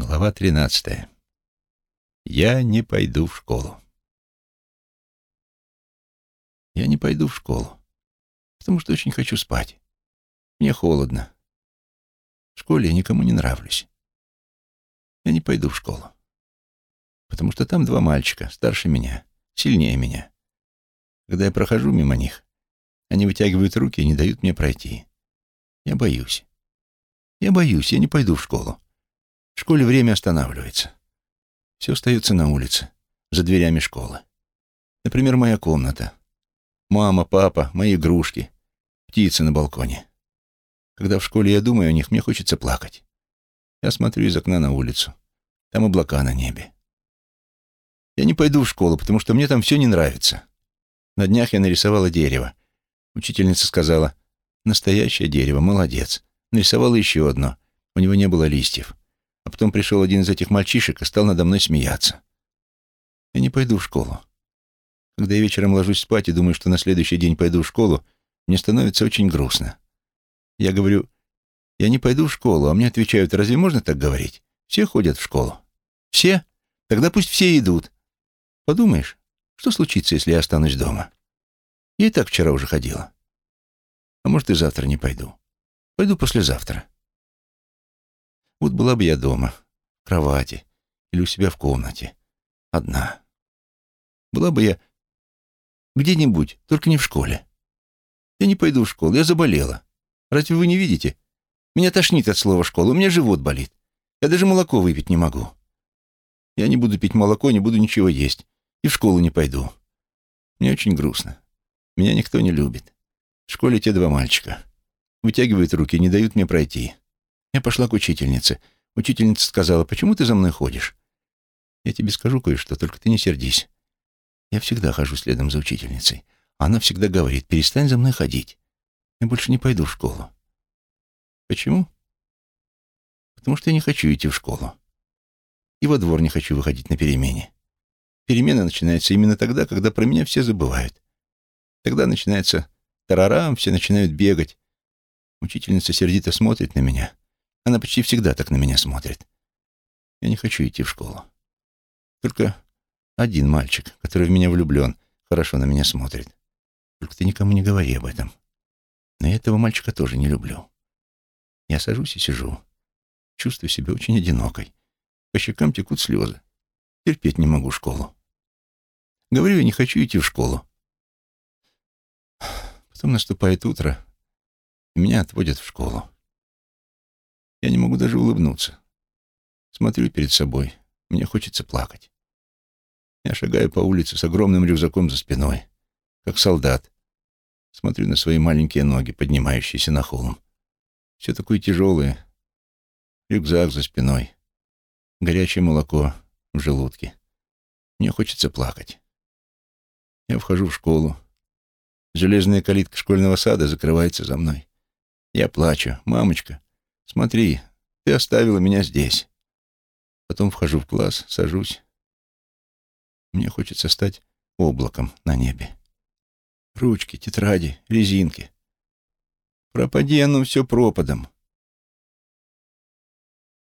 Глава 13. Я не пойду в школу. Я не пойду в школу, потому что очень хочу спать. Мне холодно. В школе я никому не нравлюсь. Я не пойду в школу, потому что там два мальчика, старше меня, сильнее меня. Когда я прохожу мимо них, они вытягивают руки и не дают мне пройти. Я боюсь. Я боюсь, я не пойду в школу. В школе время останавливается. Все остается на улице, за дверями школы. Например, моя комната. Мама, папа, мои игрушки, птицы на балконе. Когда в школе я думаю о них, мне хочется плакать. Я смотрю из окна на улицу. Там облака на небе. Я не пойду в школу, потому что мне там все не нравится. На днях я нарисовала дерево. Учительница сказала, настоящее дерево, молодец. Нарисовала еще одно. У него не было листьев. А потом пришел один из этих мальчишек и стал надо мной смеяться. Я не пойду в школу. Когда я вечером ложусь спать и думаю, что на следующий день пойду в школу, мне становится очень грустно. Я говорю, я не пойду в школу, а мне отвечают, разве можно так говорить? Все ходят в школу. Все? Тогда пусть все идут. Подумаешь, что случится, если я останусь дома? Я и так вчера уже ходила. А может, и завтра не пойду. Пойду послезавтра. Вот была бы я дома, в кровати или у себя в комнате, одна. Была бы я где-нибудь, только не в школе. Я не пойду в школу, я заболела. Разве вы не видите? Меня тошнит от слова «школа», у меня живот болит. Я даже молоко выпить не могу. Я не буду пить молоко, не буду ничего есть. И в школу не пойду. Мне очень грустно. Меня никто не любит. В школе те два мальчика. Вытягивают руки, не дают мне пройти. Я пошла к учительнице. Учительница сказала, почему ты за мной ходишь? Я тебе скажу кое-что, только ты не сердись. Я всегда хожу следом за учительницей. Она всегда говорит, перестань за мной ходить. Я больше не пойду в школу. Почему? Потому что я не хочу идти в школу. И во двор не хочу выходить на перемене. Перемена начинается именно тогда, когда про меня все забывают. Тогда начинается тарарам, все начинают бегать. Учительница сердито смотрит на меня. Она почти всегда так на меня смотрит. Я не хочу идти в школу. Только один мальчик, который в меня влюблен, хорошо на меня смотрит. Только ты никому не говори об этом. Но я этого мальчика тоже не люблю. Я сажусь и сижу. Чувствую себя очень одинокой. По щекам текут слезы. Терпеть не могу школу. Говорю, я не хочу идти в школу. Потом наступает утро, и меня отводят в школу. Я не могу даже улыбнуться. Смотрю перед собой. Мне хочется плакать. Я шагаю по улице с огромным рюкзаком за спиной, как солдат. Смотрю на свои маленькие ноги, поднимающиеся на холм. Все такое тяжелое. Рюкзак за спиной. Горячее молоко в желудке. Мне хочется плакать. Я вхожу в школу. Железная калитка школьного сада закрывается за мной. Я плачу. «Мамочка, Смотри, ты оставила меня здесь. Потом вхожу в класс, сажусь. Мне хочется стать облаком на небе. Ручки, тетради, резинки. Пропади оно все пропадом.